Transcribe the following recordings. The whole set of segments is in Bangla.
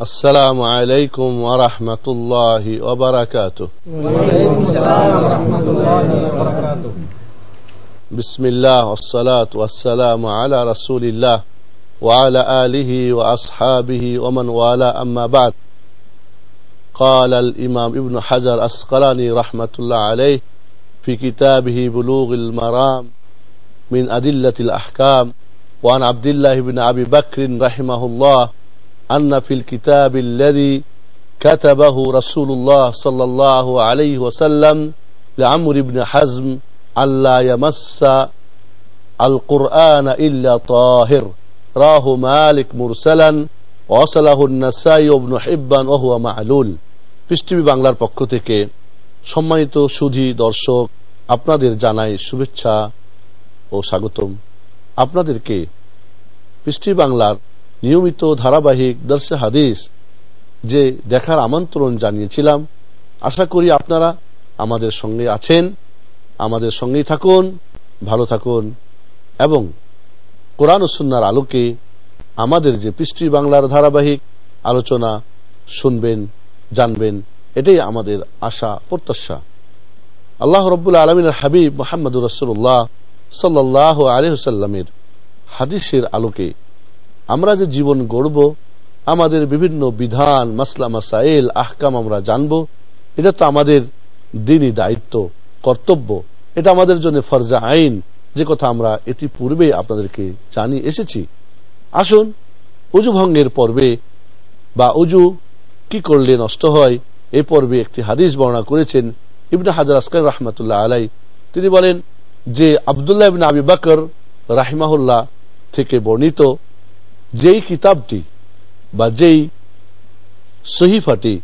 السلام عليكم ورحمة الله وبركاته. وعليكم السلام ورحمة الله وبركاته بسم الله والصلاة والسلام على رسول الله وعلى آله وأصحابه ومن والاه. أما بعد قال الإمام ابن حجر أسقلاني رحمة الله عليه في كتابه بلوغ المرام من أدلة الأحكام وعن عبد الله بن أبي بكر رحمه الله أن في الكتاب الذي كتبه رسول الله صلى الله عليه وسلم لعمر بن حزم ألا يمس القرآن إلا طاهر راه مالك مرسلا وصله النسائي وابن حبان وهو معلول পৃষ্টিভি বাংলার পক্ষ থেকে সম্মানিত সুধী দর্শক আপনাদের জানাই শুভেচ্ছা ও স্বাগতম আপনাদেরকে পৃষ্টি বাংলার নিয়মিত ধারাবাহিক দর্শে হাদিস যে দেখার আমন্ত্রণ জানিয়েছিলাম। আশা করি আপনারা আমাদের সঙ্গে আছেন। আমাদের সঙ্গেই থাকুন, ভালো থাকুন এবং কোরআন সুন্নার আলোকে আমাদের যে পৃষ্টি বাংলার ধারাবাহিক আলোচনা শুনবেন, জানবেন, এটাই আমাদের আশা, প্রত্যাশা। আল্লাহ রব্বুল আলমিনের হাবিব মোহাম্মদ রসুল্লাহ সাল্লাহ আলহ্লামের হাদিসের আলোকে আমরা যে জীবন গড়ব, আমাদের বিভিন্ন বিধান, মাসলা, মাসাইল, আহকাম আমরা জানব, এটা তো আমাদের দিনই দায়িত্ব, কর্তব্য। এটা আমাদের জন্য ফরজা আইন। যে কথা আমরা এটি পূর্বে আপনাদেরকে জানিয়ে এসেছি। আসুন, উজু ভঙ্গের পর্বে, বা উজু কি করলে নষ্ট হয়, এ পর্বে একটি হাদিস বর্ণনা করেছেন ইবনে হাজার আসকার রহমতুল্লাহ আলাই তিনি বলেন যে আবদুল্লাহ ইবিন আবি বাকর রাহিমাহুল্লাহ থেকে বর্ণিত যেই কিতাবটি বা যেই সহিফাটি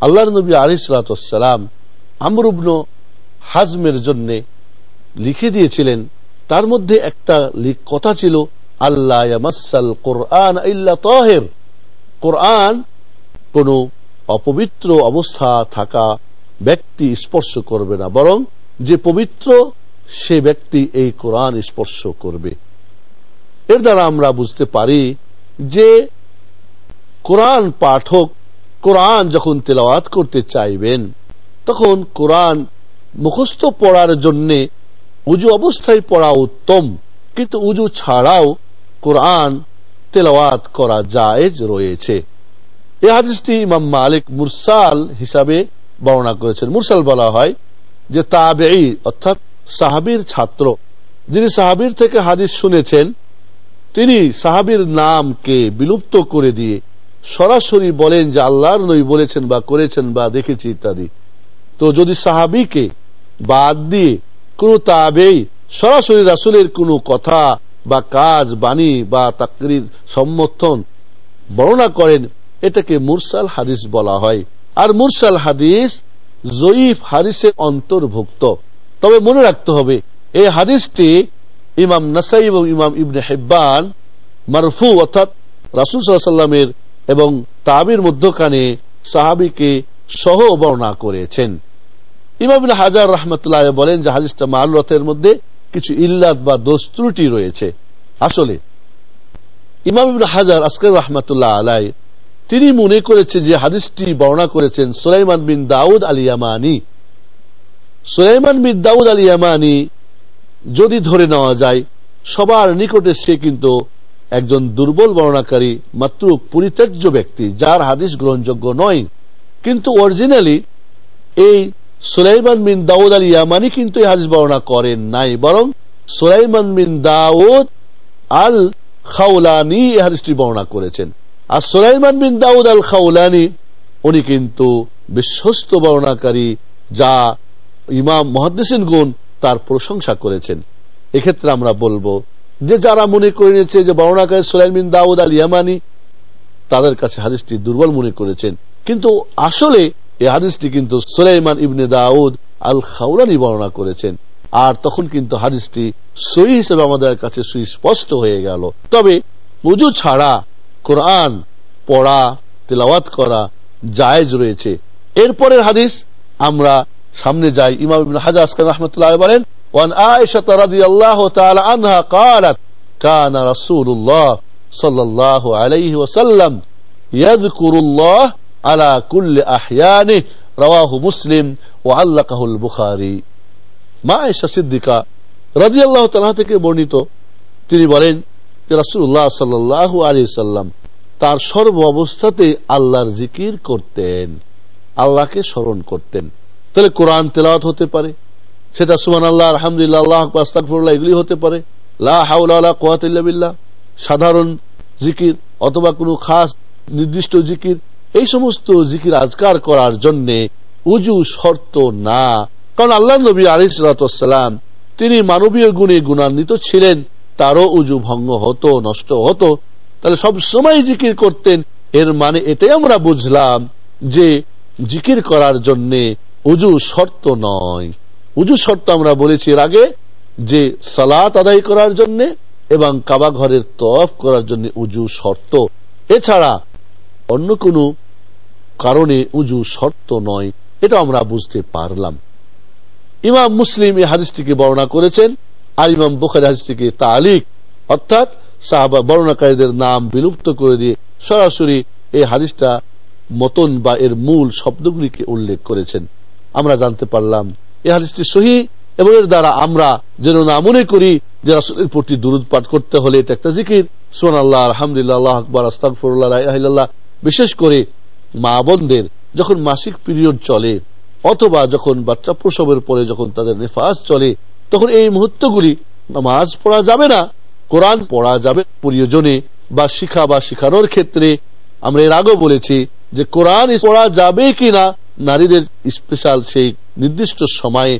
আল্লাহ নবী আলিসালাম আমরুবন হাজমের জন্য লিখে দিয়েছিলেন, তার মধ্যে একটা কথা ছিল আল্লাহ কোরআন তহের। কোরআন কোন অপবিত্র অবস্থা থাকা ব্যক্তি স্পর্শ করবে না, বরং যে পবিত্র সে ব্যক্তি এই কোরআন স্পর্শ করবে। এর দ্বারা আমরা বুঝতে পারি যে কোরআন পাঠক কোরআন যখন তেলাওয়াত করতে চাইবেন, তখন কোরআন মুখস্থ পড়ার জন্য উজু অবস্থায় পড়া উত্তম, কিন্তু উজু ছাড়াও কোরআন তেলাওয়াত করা জায়েজ রয়েছে। এই হাদিসটি ইমাম মালিক মুরসাল হিসাবে বর্ণনা করেছেন। মুরসাল বলা হয় যে তাবে অর্থাৎ সাহাবির ছাত্র, যিনি সাহাবির থেকে হাদিস শুনেছেন তিনি সাহাবির নামকে বিলুপ্ত করে দিয়ে সরাসরি বলেন যে আল্লাহর নই বলেছেন বা করেছেন বা দেখেছি ইত্যাদি। তো যদি সাহাবিকে বাদ দিয়ে কোন তাবেই সরাসরি রাসুলের কোনো কথা বা কাজ, বাণী বা তাকরির সমর্থন বর্ণনা করেন, এটাকে মুরসাল হাদিস বলা হয়। আর মুরসাল হাদিস জয়ীফ হাদিসের অন্তর্ভুক্ত। তবে মনে রাখতে হবে, এই হাদিসটি ইমাম নাসাই এবং ইমাম ইবনে হেব্বান মারফু অর্থাৎ রাসুল সাল্লামের এবং তাবির মধ্যখানে সাহাবিকে সহ বর্ণনা করেছেন। ইমাম হাজার রহমতুল্লাহ বলেন যে হাদিসটা মালরথের মধ্যে কিছু ইল্লাত বা দোষ ত্রুটি রয়েছে। আসলে ইমাম হাজার আসকর রহমতুল্লাহ আলাই তিনি মনে করেছে যে হাদিসটি বর্ণনা করেছেন সুলাইমান বিন দাউদ আলী ইয়ামানি সুলাইমান বিন দাউদ আলী ইয়ামানি যদি ধরে নেওয়া যায়, সবার নিকটে সে কিন্তু একজন দুর্বল বর্ণাকারী মাত্র পরিত্যাজ্য ব্যক্তি, যার হাদিস গ্রহণযোগ্য নয়। কিন্তু অরিজিনালি এই সুলাইমান বিন দাউদ আলী ইয়ামানি কিন্তু এই হাদিস বর্ণনা করেন নাই, বরং সুলাইমান বিন দাউদ আল খাউলানি এই হাদিসটি বর্ণনা করেছেন। আর সুলাইমান বিন দাউদ আল খাউলানি উনি কিন্তু বিশ্বস্ত বর্ণাকারী যা ইমাম মহাদ্দেসিন গুণ তার প্রশংসা করেছেন। এক্ষেত্রে আমরা বলব যে যারা মনে করে নিয়েছে যে বর্ণাকারী সোলাইম বিন দাউদ আল ইয়ামানি, তাদের কাছে হাদিসটি দুর্বল মনে করেছেন। কিন্তু আসলে এই হাদিসটি কিন্তু সুলাইমান ইবনে দাউদ আল খাউলানি বর্ণনা করেছেন। আর তখন কিন্তু হাদিসটি সই হিসেবে আমাদের কাছে সুস্পষ্ট হয়ে গেল। তবে উজু ছাড়া কোরআন পড়া, তেলাওয়াত করা জায়েজ রয়েছে। এরপরের হাদিস আমরা সামনে যাই ইমাম ইবনে হাজার আসকান রহমতুল্লাহ বলেন وعن عائشة رضي الله تعالى عنها قالت كان رسول الله صلى الله عليه وسلم ইয়াযকুরুল্লাহ আলা কুল্লি আহইয়ানি রাওয়াহু মুসলিম ওয়া আল্লাকাহুল বুখারী মা আয়েশা সিদ্দিকা রাদিয়াল্লাহু তাআলা থেকে বর্ণিত তিনি বলেন যে রাসূলুল্লাহ সাল্লাল্লাহু আলাইহি সাল্লাম তার সর্ব অবস্থাতে আল্লাহর জিকির করতেন আল্লাহকে স্মরণ করতেন তাহলে কোরআন তেলাওয়াত হতে পারে। সেটা সুমান আল্লাহ আলহামদুলিল্লাহ, আল্লাহ আস্তাগফিরুল্লাহ, এগুলি হতে পারে। লা হাওলা ওয়ালা কুওয়াতা ইল্লা বিল্লাহ, সাধারণ জিকির অথবা কোনো খাস নির্দিষ্ট জিকির, এই সমস্ত জিকির আজকার করার জন্য উজু শর্ত না। কারণ আল্লাহ নবী আলিসালাম তিনি মানবীয় গুণে গুণান্বিত ছিলেন, তারও উজু ভঙ্গ হতো, নষ্ট হতো। তাহলে সব সময় জিকির করতেন, এর মানে এটাই আমরা বুঝলাম যে জিকির করার জন্য উজু শর্ত নয়। উজু শর্ত আমরা বলেছি এর আগে যে সালাত আদায় করার জন্য এবং কাবা ঘরের তফ করার জন্য উজু শর্ত। এছাড়া অন্য কোনো কারণে উজু শর্ত নয়, এটা আমরা বুঝতে পারলাম। ইমাম মুসলিম এই হাদিসটিকে বর্ণনা করেছেন, আর ইমাম বুখারি হাদিসটিকে তালিক, অর্থাৎ সাহাবা বর্ণাকারীদের নাম বিলুপ্ত করে দিয়ে সরাসরি এই হাদিসটা মতন বা এর মূল শব্দগুলিকে উল্লেখ করেছেন। আমরা জানতে পারলাম। এই হাদিসটি সহি এবং এর দ্বারা আমরা যেন না মনে করি যে রাসুলের প্রতি দুরুদ পাঠ করতে হলে এটা একটা জিকির। সোন আল্লাহ আলহামদুলিল্লাহ আকবর আস্তাকফরুল্লাহ বিশেষ করে মা বোনদের যখন মাসিক পিরিয়ড চলে অথবা যখন বাচ্চা প্রসবের পরে যখন তাদের নেফাজ চলে, তখন এই মুহূর্তগুলি নামাজ পড়া যাবে না, কোরআন পড়া যাবে প্রিয়জনে বা শিখা বা শিখানোর ক্ষেত্রে আমরা এর আগেও বলেছি যে কোরআন পড়া যাবে কিনা নারীদের স্পেশাল সেই নির্দিষ্ট সময়ে।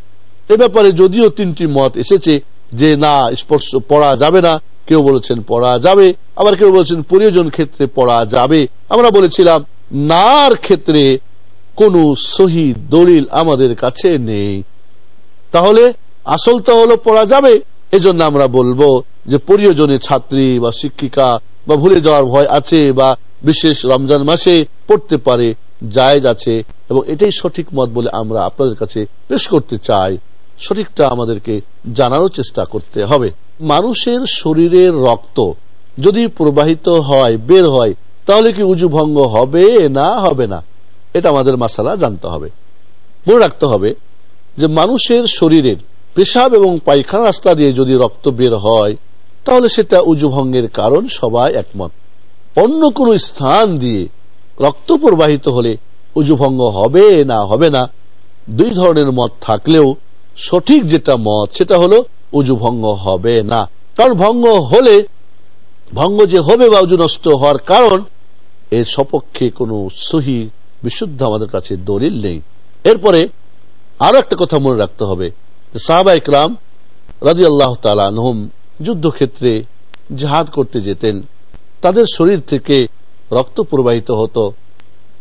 এ ব্যাপারে যদিও তিনটি মত এসেছে যে, না, স্পর্শ, পড়া যাবে না। কেউ বলেছেন পড়া যাবে, আবার কেউ বলেছেন প্রয়োজন ক্ষেত্রে পড়া যাবে। আমরা বলেছিলাম, নার ক্ষেত্রে কোন সহি দলিল আমাদের কাছে নেই। তাহলে আসলটা হলো পড়া যাবে। এজন্য আমরা বলব যে, প্রিয়জনে ছাত্রী বা শিক্ষিকা বা ভুলে যাওয়ার ভয় আছে বা বিশেষ রমজান মাসে পড়তে পারে। জায়েজ আছে, এবং এটাই সঠিক মত বলে আমরা আপনাদের কাছে পেশ করতে চাই। সঠিকটা আমাদেরকে জানারও চেষ্টা করতে হবে। মানুষের শরীরের রক্ত যদি প্রবাহিত হয়, বের হয়, তাহলে কি উজু ভঙ্গ হবে না হবে না? এটা আমাদের মাসালা জানতে হবে। মনে রাখতে হবে যে মানুষের শরীরের পেশাব এবং পায়খানা রাস্তা দিয়ে যদি রক্ত বের হয়, তাহলে সেটা উজু ভঙ্গের কারণ সবাই একমত। অন্য কোন স্থান দিয়ে রক্ত প্রবাহিত হলে উজু ভঙ্গ হবে না হবে না। দুই ধরনের মত থাকলেও সঠিক যেটা মত, সেটা হলো উজু ভঙ্গ হবে না। কারণ ভঙ্গ হলে, ভঙ্গ যে হবে বা উজু নষ্ট হওয়ার কারণ, এর সপক্ষে কোনো সহি, বিশুদ্ধ আমাদের কাছে দলিল নেই। এরপরে আরও একটা কথা মনে রাখতে হবে। সাহাবা ইকরাম রাজি আল্লাহ তালহম যুদ্ধক্ষেত্রে জাহাদ করতে যেতেন। তাদের শরীর থেকে রক্ত প্রবাহিত হতো।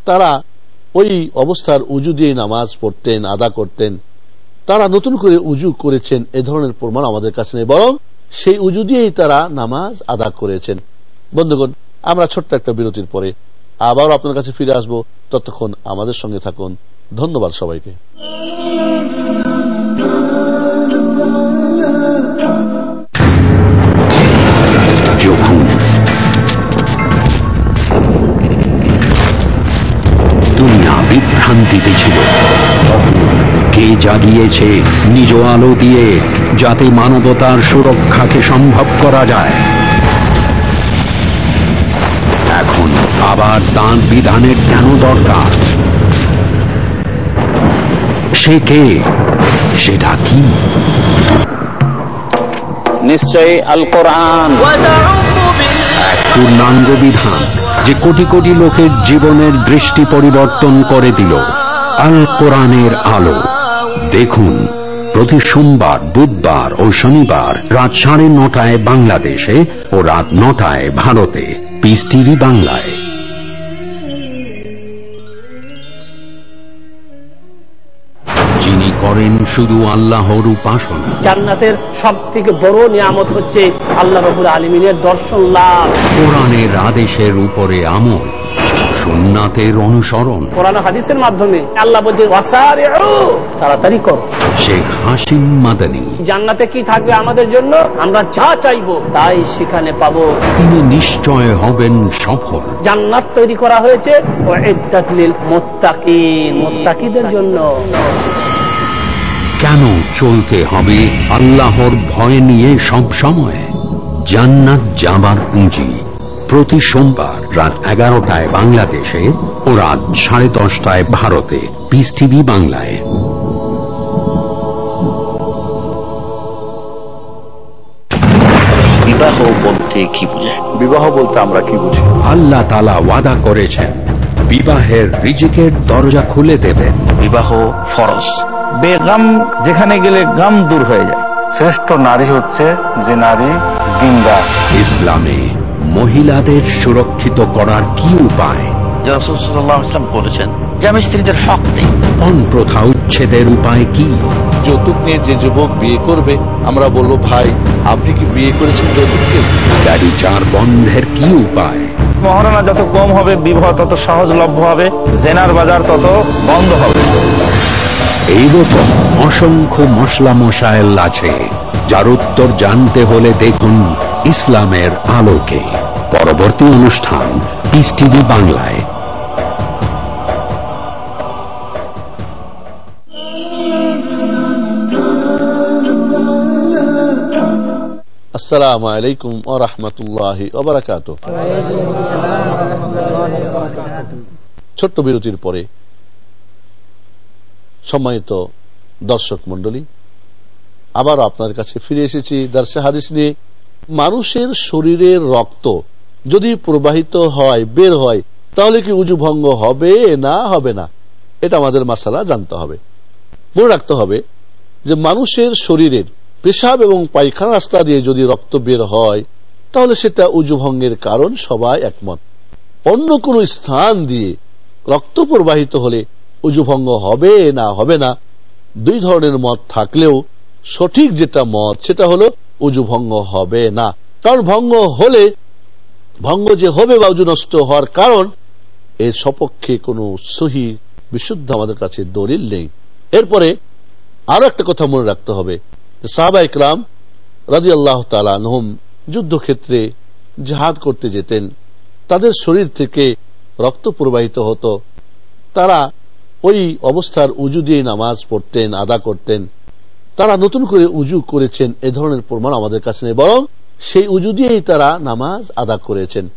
তারা ওই অবস্থার উজু দিয়ে নামাজ পড়তেন, আদা করতেন। তারা নতুন করে উজু করেছেন, এ ধরনের প্রমাণ আমাদের কাছে নেই। বরং সেই উজু দিয়েই তারা নামাজ আদা করেছেন। বন্ধুগণ, আমরা ছোট্ট একটা বিরতির পরে আবার আপনার কাছে ফিরে আসব। ততক্ষণ আমাদের সঙ্গে থাকুন। ধন্যবাদ সবাইকে। বিভ্রান্তিতে ছিল। কে জাগিয়েছে নিজ আলো দিয়ে যাতে মানবতার সুরক্ষাকে সম্ভব করা যায়? এখন আবার তাঁর বিধানের কেন দরকার? সে কে? সেটা কি? নিশ্চয়ই আল কোরআন। পূর্ণাঙ্গ বিধান। যে কোটি কোটি লোকের জীবনের দৃষ্টি পরিবর্তন করে দিল। আল কোরআনের আলো। দেখুন, প্রতি সোমবার, বুধবার ও শনিবার রাত সাড়ে নটায় বাংলাদেশে ও রাত নটায় ভারতে। পিস টিভি বাংলায়। শুধু আল্লাহর উপাসনা। জান্নাতের সব থেকে বড় নিয়ামত হচ্ছে আল্লাহ রবুল আলমিনের দর্শন লাভ। কোরআনের আদেশের উপরে আমল সুন্নাতের অনুসরণ। কোরআন হাদিসের মাধ্যমে আল্লাহ বলছে তাড়াতাড়ি করো। শেখ হাসিম মাদানী। জান্নাতে কি থাকবে আমাদের জন্য? আমরা যা চাইব তাই সেখানে পাবো। তিনি নিশ্চয় হবেন সফল। জান্নাত তৈরি করা হয়েছে মুত্তাকিদের জন্য। কেন চলতে হবে আল্লাহর ভয় নিয়ে সব সময়? জান্নাত যাবার পুঁজি। প্রতি সোমবার রাত এগারোটায় বাংলাদেশে ও রাত সাড়ে দশটায় ভারতে। পিস টিভি বাংলায়। বিবাহ বলতে কি বোঝায়? বিবাহ বলতে আমরা কি বুঝি? আল্লাহ তালা ওয়াদা করেছেন বিবাহের রিজিকের দরজা খুলে দেবেন। বিবাহ ফরজ। বেগাম যেখানে গেলে গাম দূর হয়ে যায়। শ্রেষ্ঠ নারী হচ্ছে যে নারী দিনদার। ইসলামে মহিলাদের সুরক্ষিত করার কি উপায়? রসুল্লাহাম বলেছেন স্বামী স্ত্রীদের হক নেই। কোন প্রথা উচ্ছেদের উপায় কি? যৌতুক নিয়ে যে যুবক বিয়ে করবে আমরা বলব ভাই আপনি কি বিয়ে করেছেন যৌতুককে গাড়ি চার বন্ধের কি উপায়? মহারণা যত কম হবে বিবাহ তত সহজলভ্য হবে জেনার বাজার তত বন্ধ হবে। এইরকম অসংখ্য মশলা মশায়েল আছে, যার উত্তর জানতে হলে দেখুন ইসলামের আলোকে। পরবর্তী অনুষ্ঠান পিস টিভি বাংলায়। আসসালামু আলাইকুম ও রহমতুল্লাহ ছোট্ট বিরতির পরে সম্মানিত দর্শক মন্ডলী আবারও আপনার কাছে ফিরে এসেছি দার্সে হাদিস নিয়ে। মানুষের শরীরের রক্ত যদি প্রবাহিত হয়, বের হয়, তাহলে কি উজু ভঙ্গ হবে না হবে না? এটা আমাদের মাসালা জানতে হবে। মনে রাখতে হবে যে মানুষের শরীরের পেশাব এবং পায়খানা রাস্তা দিয়ে যদি রক্ত বের হয়, তাহলে সেটা উজু ভঙ্গের কারণ সবাই একমত। অন্য কোন স্থান দিয়ে রক্ত প্রবাহিত হলে উজু ভঙ্গ হবে না হবে না, দুই ধরনের মত থাকলেও সঠিক যেটা মত, সেটা হলো উজু ভঙ্গ হবে না। কারণ ভঙ্গ হলে, ভঙ্গ যে হবে বা উজু নষ্ট হওয়ার কারণ, এর সপক্ষে কোনো সহি, বিশুদ্ধ আমাদের কাছে দলিল নেই। এরপরে আরও একটা কথা মনে রাখতে হবে সাহাবা ইকরাম রাজি আল্লাহ তালানহম যুদ্ধক্ষেত্রে জাহাদ করতে যেতেন। তাদের শরীর থেকে রক্ত প্রবাহিত হতো। তারা ওই অবস্থার উজু দিয়ে নামাজ পড়তেন, আদা করতেন। তারা নতুন করে উজু করেছেন, এ ধরনের প্রমাণ আমাদের কাছে নেই। বরং সেই উজু দিয়েই তারা নামাজ আদা করেছেন।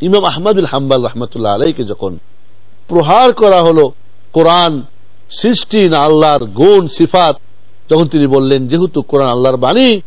ইমাম আহমদুল হাম্বাল রহমতুল্লাহ আলাইকে যখন প্রহার করা হলো কোরআন সৃষ্টি না আল্লাহর গুণ, সিফাত যখন তিনি বললেন, যেহেতু কোরআন আল্লাহর বাণী,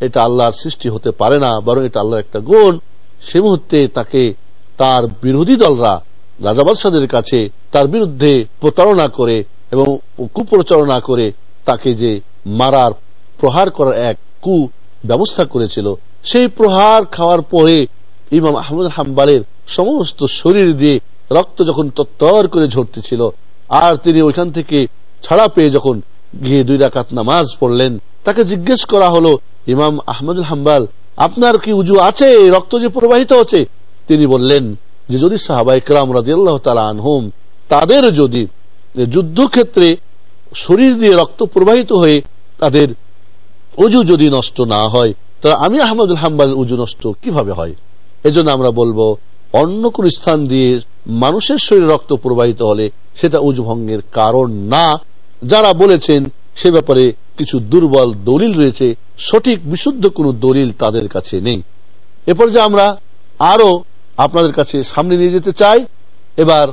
এটা আল্লাহর সৃষ্টি হতে পারে না, বরং এটা আল্লাহর একটা গুণ। সে মুহূর্তে তাকে তার বিরোধী দলরা রাজা বাদশাদের কাছে তার বিরুদ্ধে প্রতারণা করে এবং কুপ্রচারণা করে তাকে যে মারার প্রহার করার এক কু ব্যবস্থা করেছিল, সেই প্রহার খাওয়ার পরে ইমাম আহমদ হাম্বালের সমস্ত শরীর দিয়ে রক্ত যখন তত্তর করে ঝরতেছিল, আর তিনি ওইখান থেকে ছাড়া পেয়ে যখন গিয়ে দুই রাকাত নামাজ পড়লেন, তাকে জিজ্ঞেস করা হলো, ইমাম আহমদুল হাম্বাল, আপনার কি উজু আছে? রক্ত যে প্রবাহিত হচ্ছে? তিনি বললেন যে যদি সাহাবাই কালাম রাজিয়াল্লাহ তালা আনহুম, তাদের যদি যুদ্ধক্ষেত্রে শরীর দিয়ে রক্ত প্রবাহিত হয়ে তাদের উজু যদি নষ্ট না হয় তাহলে আমি আহমদুল হাম্বাল উজু নষ্ট কীভাবে হয়? এজন্য আমরা বলব, অন্য কোন স্থান দিয়ে মানুষের শরীরে রক্ত প্রবাহিত হলে সেটা উজু ভঙ্গের কারণ না। যারা বলেছেন সে ব্যাপারে কিছু দুর্বল দলিল রয়েছে, সঠিক বিশুদ্ধ কোন দলিল তাদের কাছে নেই। এরপর যে আমরা আরও আপনাদের কাছে সামনে নিয়ে যেতে চাই এবার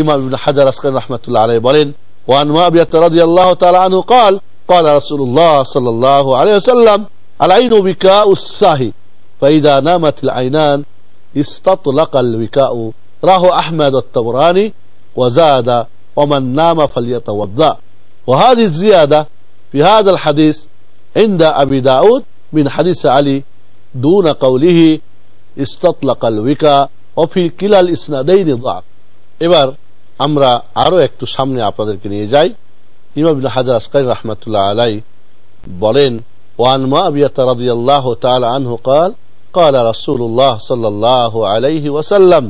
ইমাম হাজার আসকার রহমতুল্লাহ আলাই বলেন وعن معاوية رضي الله تعالى عنه قال قال رسول الله صلى الله عليه وسلم العين وكاء الساهي فإذا نامت العينان استطلق الوكاء راه أحمد الطبراني وزاد ومن نام فليتوضأ وهذه الزيادة في هذا الحديث عند أبي داود من حديث علي دون قوله استطلق الوكاء وفي كلا الإسنادين ضعف এবার আমরা আরো একটু সামনে আপনাদেরকে নিয়ে যাই ইমাম হাজার আসকাই রহমতুল্লাহ আলাই বলেন ওয়ান মাবিয়াত রাদিয়াল্লাহু তাআলা আনহু قال قال رسول الله صلى الله عليه وسلم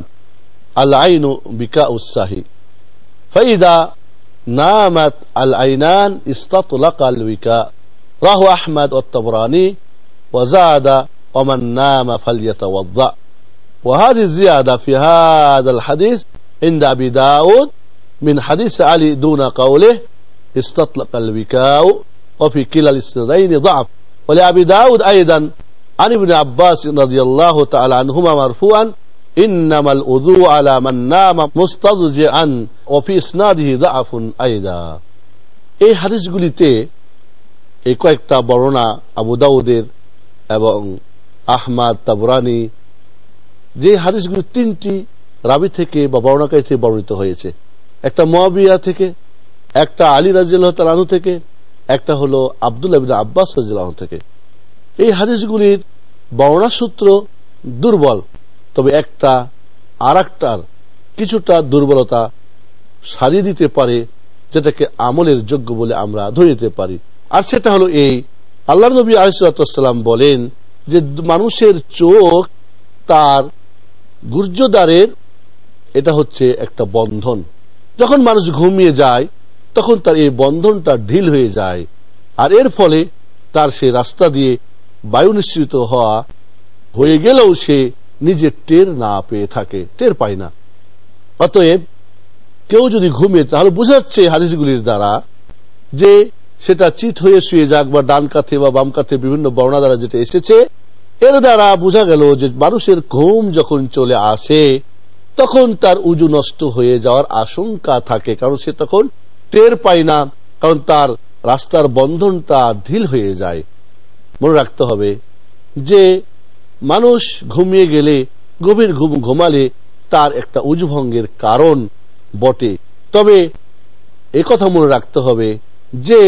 العين بكاء السهي فإذا نامت العينان استطلق الوكاء راه أحمد والطبراني وزاد ومن نام فليتوضأ وهذه الزيادة في هذا الحديث عند أبي داود من حديث علي دون قوله استطلق الوكاء وفي كلا الاسندين ضعف ولأبي داود أيضا عن ابن عباس رضي الله تعالى عنهما مرفوعا إنما الأذو على من نام مستضجعا وفي إسناده ضعف أيضا এই হাদিসগুলিতে এই কয়েকটা বর্ণনা আবু দাউদের এবং আহমাদ, তাবরানি, যে হাদিসগুলি তিনটি রাবি থেকে বা বর্ণাকারী থেকে বর্ণিত হয়েছে। একটা মহাবিয়া থেকে, একটা আলী রাজিয়াল তালানু থেকে, একটা হলো আবদুল্লাহ আব্বাস রাজিয়াল থেকে। এই হাদিসগুলির বর্ণনা সূত্র দুর্বল, তবে একটা আর কিছুটা দুর্বলতা সারিয়ে দিতে পারে, যেটাকে আমলের যোগ্য বলে আমরা ধরে নিতে পারি। আর সেটা হলো এই আল্লাহ নবী আলিসাল্লাম বলেন যে মানুষের চোখ তার গুর্জদারের, এটা হচ্ছে একটা বন্ধন। যখন মানুষ ঘুমিয়ে যায়, তখন তার এই বন্ধনটা ঢিল হয়ে যায়। আর এর ফলে তার সে রাস্তা দিয়ে বায়ু নিশ্চিত হওয়া হয়ে গেলেও সে নিজে টের না পেয়ে থাকে, টের পায় না। অতএব কেউ যদি ঘুমে তাহলে বুঝাচ্ছে হাদিসগুলির দ্বারা যে সেটা চিট হয়ে শুয়ে যাক বা ডান কাথে বা বাম কাথে বিভিন্ন বর্ণা দ্বারা যেটা এসেছে, এর দ্বারা বোঝা গেল যে মানুষের ঘুম যখন চলে আসে, তখন তার উজু নষ্ট হয়ে যাওয়ার আশঙ্কা থাকে, কারণ সে তখন টের পায় না, কারণ তার রাস্তার বন্ধনটা ঢিল হয়ে যায়। মনে রাখতে হবে যে মানুষ ঘুমিয়ে গেলে, গভীর ঘুম ঘুমালে তার একটা উজুভঙ্গের কারণ বটে। তবে কথা মনে রাখতে হবে যে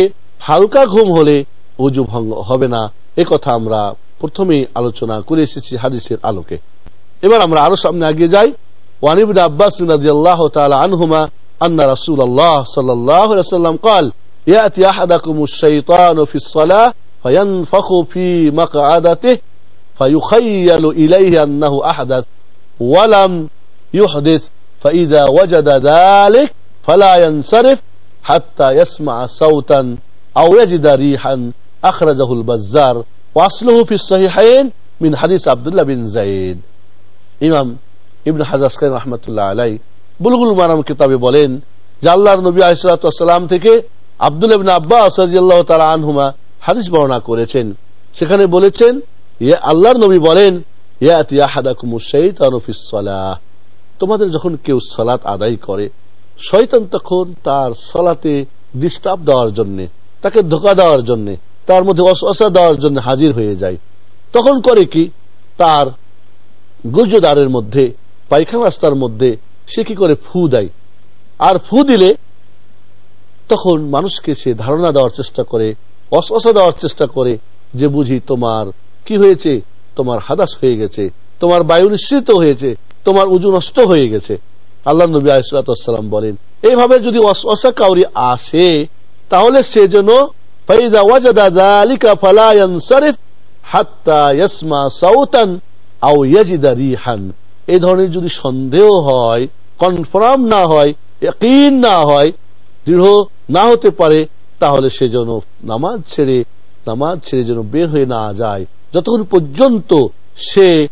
হালকা ঘুম হলে উজু ভঙ্গ হবে না কথা আমরা প্রথমেই আলোচনা করে এসেছি হাদিসের আলোকে এবার আমরা আরো সামনে আগিয়ে যাই ওয়ানিবিন আব্বাস রাদিয়াল্লাহু তাআলা আনহুমা আন্না রাসূলুল্লাহ সাল্লাল্লাহু আলাইহি ওয়াসাল্লাম قال ياتي احدكم الشيطان في الصلاه فينفخ في مقعدته فيخيل اليه انه احدث ولم يحدث فاذا وجد ذلك فلا ينصرف حتى يسمع صوتا او يجد ريحا اخرجه البزار واصله في الصحيحين من حديث عبد الله بن زيد ইমাম ইবন হাজাসকান রহমতুল্লাহ আলাই বুলগুল মারাম কিতাবে বলেন যে আল্লাহর নবী আসালাম থেকে আব্দুল ইবিন আব্বাস রাজিয়াল্লাহ তালা আনহুমা হাদিস বর্ণনা করেছেন সেখানে বলেছেন আল্লাহর নবী বলেন তোমাদের যখন কেউ সলাৎ আদায় করে শয়তান তখন তার সলাতে ডিস্টার্ব দেওয়ার জন্য তাকে ধোকা দেওয়ার জন্য, তার মধ্যে অসা দেওয়ার জন্য হাজির হয়ে যায়। তখন করে কি? তার গুজদারের মধ্যে, পায়খানা রাস্তার মধ্যে সে কি করে ফু দেয়। আর ফু দিলে তখন মানুষকে সে ধারণা দেওয়ার চেষ্টা করে অসা দেওয়ার চেষ্টা করে যে বুঝি তোমার কি হয়েছে? তোমার হাদাস হয়ে গেছে, তোমার বায়ু নিশ্চিত হয়েছে, তোমার উজু নষ্ট হয়ে গেছে। আল্লাহ নবী আলাইসালাম বলেন, এইভাবে যদি অসা কাউরি আসে তাহলে সে যেন এই ধরনের যদি সন্দেহ হয় কনফার্ম না হয় না হয়, দৃঢ় না হতে পারে, তাহলে সে যেন নামাজ ছেড়ে নামাজ ছেড়ে যেন বের হয়ে না যায়। যতক্ষণ পর্যন্ত সে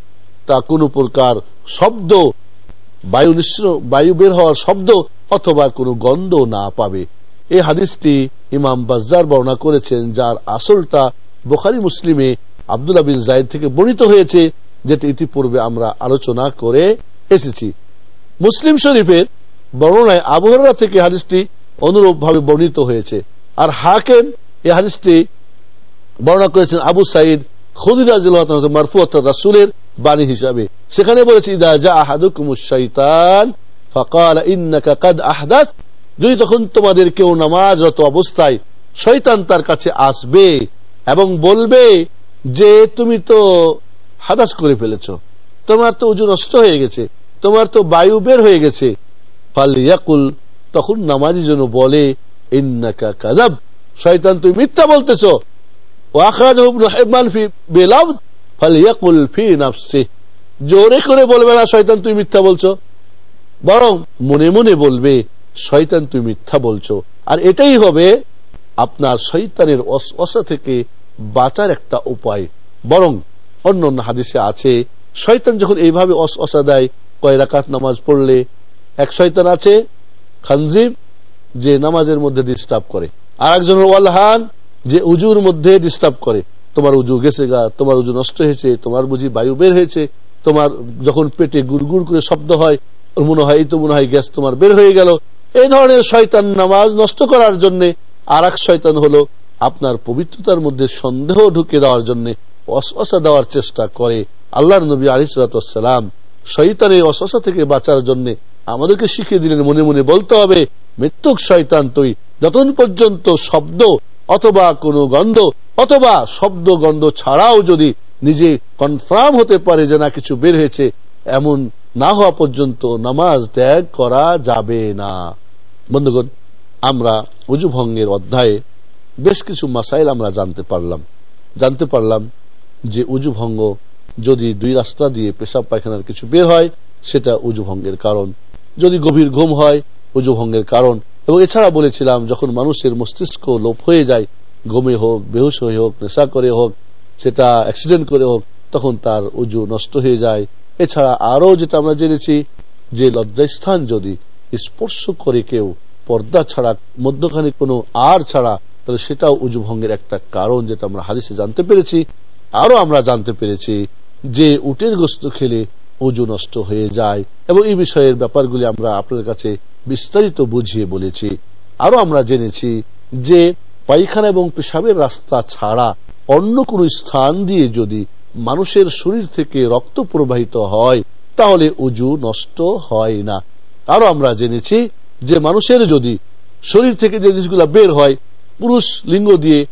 তা কোন প্রকার শব্দ, বায়ু নিঃস্র, বায়ু বের হওয়ার শব্দ অথবা কোনো গন্ধ না পাবে। এই হাদিসটি ইমাম বাজার বর্ণনা করেছেন, যার আসলটা বোখারি মুসলিমে আবদুল্লাহ বিন জায়দ থেকে বর্ণিত হয়েছে, যেটা ইতিপূর্বে আমরা আলোচনা করে এসেছি। মুসলিম শরীফের বর্ণনায় আবহাওয়া থেকে হাদিসটি অনুরূপ ভাবে বর্ণিত হয়েছে। আর হাকেম এই হাদিসটি বর্ণনা করেছেন আবু সাইদ রাসুলের বাণী হিসাবে। সেখানে বলেছে, ইদা যা আহাদুকুমুশাইতান ফকাল ইন্নাকা যদি তখন তোমাদের কেউ নামাজরত অবস্থায় শৈতান তার কাছে আসবে এবং বলবে যে তুমি তো হাদাস করে ফেলেছ, তোমার তো উজু নষ্ট হয়ে গেছে, তোমার তো বায়ু বের হয়ে গেছে, ফালিয়াকুল, তখন নামাজি যেন বলে, ইন্নাকা কাদাব শয়তান তুমি মিথ্যা বলতেছ। জোরে করে বলবে না, শয়তান তুমি মিথ্যা বলছো। বরং মনে মনে বলবে শয়তান তুমি মিথ্যা বলছো। আর এটাই হবে আপনার শৈতানের অসা থেকে বাঁচার একটা উপায়। বরং অন্য অন্য হাদিসে আছে, শয়তান যখন এইভাবে অসা দেয়, কয় রাকাত নামাজ পড়লে এক শয়তান আছে, খানজিব, যে নামাজের মধ্যে ডিস্টার্ব করে। আর একজন ওয়ালহান, যে উজুর মধ্যে ডিস্টার্ব করে। তোমার উজু গেছে গা, তোমার উজু নষ্ট হয়েছে, তোমার বুঝি বায়ু বের হয়েছে, তোমার যখন পেটে গুড় করে শব্দ হয়, মনে হয় এই তো মনে হয় গ্যাস তোমার বের হয়ে গেল। এই ধরনের শয়তান নামাজ নষ্ট করার জন্য আর এক শয়তান হলো আপনার পবিত্রতার মধ্যে সন্দেহ ঢুকে দেওয়ার জন্য অশ্বাসা দেওয়ার চেষ্টা করে আল্লাহ নবী আলিসালাম শৈতানের অশ্বাসা থেকে বাঁচার জন্য আমাদেরকে শিখিয়ে দিলেন, মনে মনে বলতে হবে, মৃত্যুক শয়তান তুই। যতক্ষণ পর্যন্ত শব্দ অথবা কোনো গন্ধ অথবা শব্দ গন্ধ ছাড়াও যদি নিজে কনফার্ম হতে পারে যে না, কিছু বের হয়েছে, এমন না হওয়া পর্যন্ত নামাজ ত্যাগ করা যাবে না। বন্ধুগণ, আমরা উজু ভঙ্গের অধ্যায়ে বেশ কিছু মাসাইল আমরা জানতে পারলাম। জানতে পারলাম যে উজু ভঙ্গ যদি দুই রাস্তা দিয়ে পেশাব পায়খানার কিছু বের হয়, সেটা উজু ভঙ্গের কারণ। যদি গভীর ঘুম হয়, উজু ভঙ্গের কারণ। এবং এছাড়া বলেছিলাম, যখন মানুষের মস্তিষ্ক লোপ হয়ে যায়, ঘুমে হোক, বেহুশ হয়ে হোক, নেশা করে হোক, সেটা অ্যাক্সিডেন্ট করে হোক, তখন তার উজু নষ্ট হয়ে যায়। এছাড়া আরও যেটা আমরা জেনেছি যে লজ্জাস্থান যদি স্পর্শ করে কেউ পর্দা ছাড়া, মধ্যখানে কোনো আর ছাড়া, তাহলে সেটাও উজু ভঙ্গের একটা কারণ যেটা আমরা হাদিসে জানতে পেরেছি। আরও আমরা জানতে পেরেছি যে উটের গোস্ত খেলে উজু নষ্ট হয়ে যায় এবং এই বিষয়ের ব্যাপারগুলি আমরা আপনার কাছে বিস্তারিত বুঝিয়ে বলেছি। আরও আমরা জেনেছি যে পায়খানা এবং পেশাবের রাস্তা ছাড়া অন্য কোন স্থান দিয়ে যদি মানুষের শরীর থেকে রক্ত প্রবাহিত হয়, তাহলে উজু নষ্ট হয় না। আরও আমরা জেনেছি যে মানুষের যদি শরীর থেকে যে জিনিসগুলো বের হয়, পুরুষ লিঙ্গ দিয়ে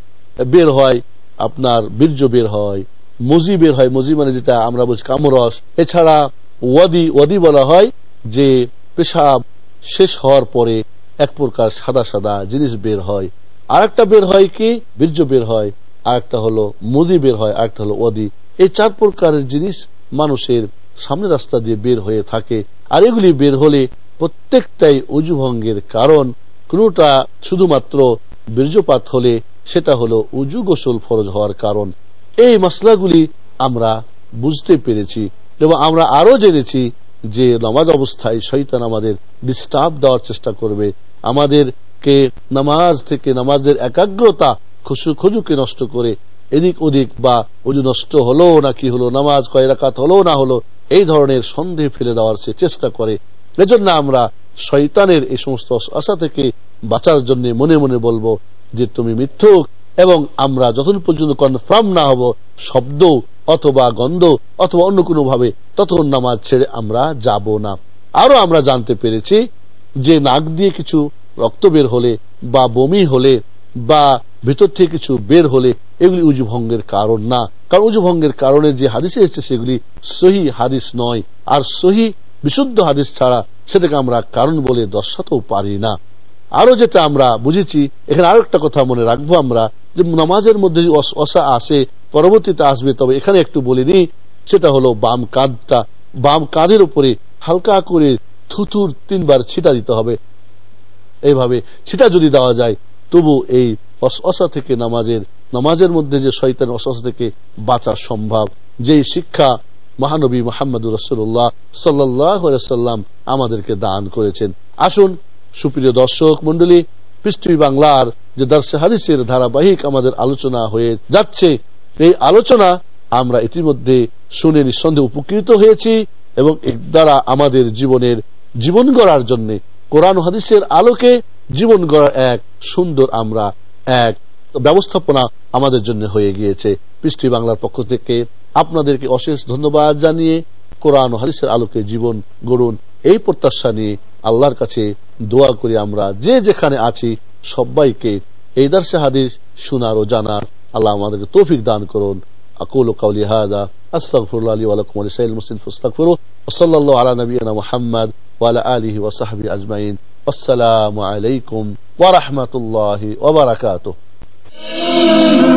বের হয়, আপনার বীর্য বের হয়, মজি বের হয়, মজি মানে যেটা আমরা বলছি কামরস। এছাড়া ওয়াদি ওয়াদি বলা হয় যে পেশাব শেষ হওয়ার পরে এক প্রকার সাদা সাদা জিনিস বের হয়। আর একটা বের হয় কি? বীর্য বের হয়। আর একটা হলো মুদি বের হয় আর একটা হলো ওয়াদি। এই চার প্রকারের জিনিস মানুষের সামনে রাস্তা দিয়ে বের হয়ে থাকে। আর এগুলি বের হলে প্রত্যেকটাই অজুভঙ্গের কারণ, কোনটা শুধুমাত্র বীর্যপাত হলে সেটা হলো উজু গোসল ফরজ হওয়ার কারণ। এই মশলাগুলি আমরা বুঝতে পেরেছি এবং আমরা আরও জেনেছি যে নামাজ অবস্থায় শৈতান আমাদের ডিস্টার্ব দেওয়ার চেষ্টা করবে। আমাদেরকে নামাজ থেকে নামাজের একাগ্রতা খুশু খুজুকে নষ্ট করে এদিক ওদিক বা উজু নষ্ট হলো না কি হলো, নামাজ কয় হলো না হলো, এই ধরনের সন্দেহ ফেলে দেওয়ার সে চেষ্টা করে। এজন্য আমরা শৈতানের এই সমস্ত আশা থেকে বাঁচার জন্য মনে মনে বলব যে তুমি মিথ্যুক এবং আমরা যতক্ষণ পর্যন্ত কনফার্ম না হব, শব্দ অথবা গন্ধ অথবা অন্য কোনো ভাবে ততক্ষণ নামাজ ছেড়ে আমরা যাব না। আরও আমরা জানতে পেরেছি যে নাক দিয়ে কিছু রক্ত বের হলে বা বমি হলে বা ভেতর থেকে কিছু বের হলে এগুলি উজু ভঙ্গের কারণ না। কারণ উজু ভঙ্গের কারণে যে হাদিসে এসেছে সেগুলি সহি হাদিস নয়। আর সহি বিশুদ্ধ হাদিস ছাড়া সেটাকে আমরা কারণ বলে দর্শাতেও পারি না। আরও যেটা আমরা বুঝেছি, এখানে আরও একটা কথা মনে রাখব আমরা, যে নামাজের মধ্যে অসা আসে, পরবর্তীতে আসবে, তবে এখানে একটু বলিনি, সেটা হলো বাম কাঁধটা। বাম কাঁধের উপরে হালকা করে থুতুর তিনবার ছিটা দিতে হবে। এইভাবে ছিটা যদি দেওয়া যায়, তবু এই অসা থেকে নামাজের নামাজের মধ্যে যে শৈতান অসা থেকে বাঁচা সম্ভব। যে শিক্ষা মহানবী মোহাম্মদ রসুল্লাহ সাল্লাম আমাদেরকে দান করেছেন। আসুন, সুপ্রিয় দর্শক মন্ডলী পৃথিবী বাংলার যে দর্শে হাদিসের ধারাবাহিক আমাদের আলোচনা হয়ে যাচ্ছে, এই আলোচনা আমরা ইতিমধ্যে শুনে নিঃসন্দেহে উপকৃত হয়েছি এবং এর দ্বারা আমাদের জীবনের জীবন গড়ার জন্য কোরআন হাদিসের আলোকে জীবন গড়ার এক সুন্দর আমরা এক ব্যবস্থাপনা আমাদের জন্য হয়ে গিয়েছে। পৃষ্টি বাংলার পক্ষ থেকে আপনাদেরকে অশেষ ধন্যবাদ জানিয়ে কোরআন হাদিসের আলোকে জীবন গড়ুন এই প্রত্যাশা নিয়ে আল্লাহর কাছে দোয়া করি আমরা যে যেখানে আছি সবাইকে এই দার্সে হাদিস শোনার ও জানার আল্লাহ আমাদেরকে তৌফিক দান করুন أقول قولي هذا أستغفر الله لي ولكم ولسائر المسلمين فاستغفروه وصلى الله على نبينا محمد وعلى آله وصحبه أجمعين والسلام عليكم ورحمة الله وبركاته